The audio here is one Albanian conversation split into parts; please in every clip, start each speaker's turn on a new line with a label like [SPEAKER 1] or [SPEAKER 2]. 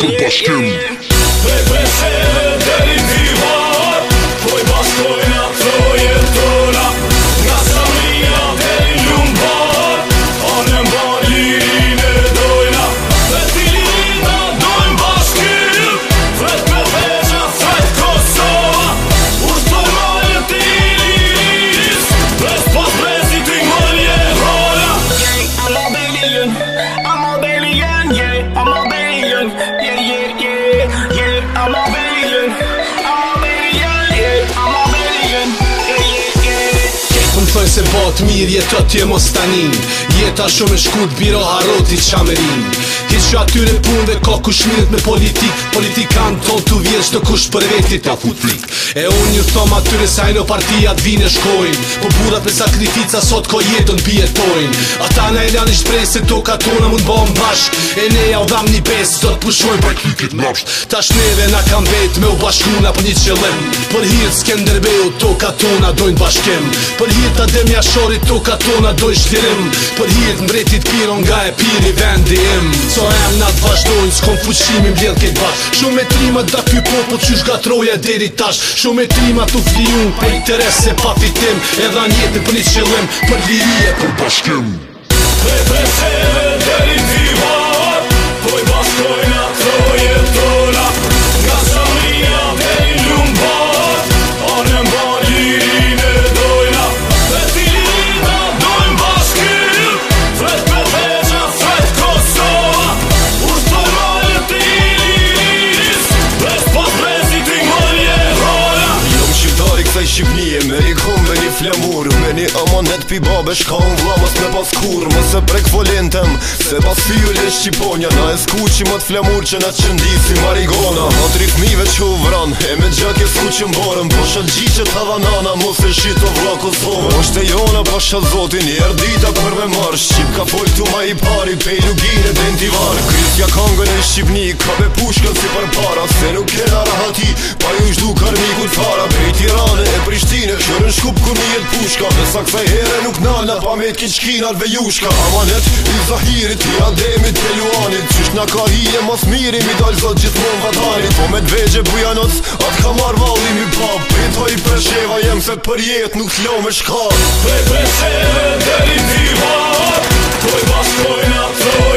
[SPEAKER 1] Turbo Skin.
[SPEAKER 2] se bot mirë jetë të tje mos tanin Jeta shumë e shkut biro harotit qamerin Hiç që atyre në pun dhe ka kush mirët me politik Politikan të të vjesh të kush për veti të afutlik E unë një thom atyre sa sajnë o partijat vine shkojnë Po burat me sakrifica sot ko jetën pjetojnë Ata në e anë i shprej se to ka mund bom bashk E ne ja u dham një pes sot të po pushoj për kikit mrosht Ta shneve na kam vet me u bashkuna për një qëllem Për hirtë s'ken to ka tonë dojnë bashkem Për hirtë ta dem jashorit to ka tonë dojnë shtirem Për hirtë mbretit piron nga e piri vendi im Co em na të vazhdojnë, s'kon fuqimin bjell këtë bash Shumë e trimat da kjo po po troja deri tash Shumë e trimat të vliun për po interes e pa fitim Edha njetën për një qëllim për liri e për bashkim
[SPEAKER 3] flemur Me një amonet pi babe shka unë vla mës me pas kur se prek volintem Se pas fi e shqiponja Na e sku që më të që na të qëndi si marigona Ma të ritmive që u vran E me gjakje sku që më borëm Po shëll gji që të dha nana e shi të vla Kosovë zonë Po shte jona po shëll zotin I dita për me marë Shqip ka fol ma i pari Pej lugire dhe në tivar Kristja kangën e shqipni Ka be pushkën si për para Se nuk e nara hati Pa ju shdu ku një jetë pushka Dhe sa kësaj herë nuk nana Pa me t'ki qkinar ve jushka Amanet i zahirit i ademit të luanit Qysh nga ka hi e mos mirim i dalë zot gjithmon vatanit Po me t'vegje bujanoc atë ka marrë valim i pap Pinto i përsheva jem se për jetë nuk t'lo me shkall Pre përsheve dhe i t'i varë Toj bashkojnë atë zonë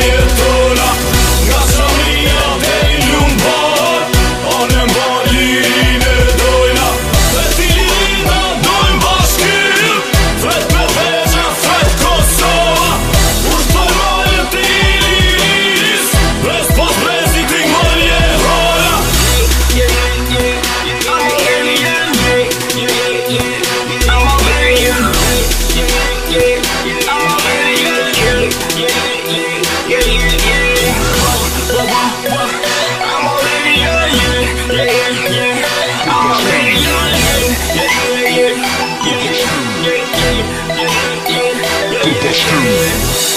[SPEAKER 1] Ghostbusters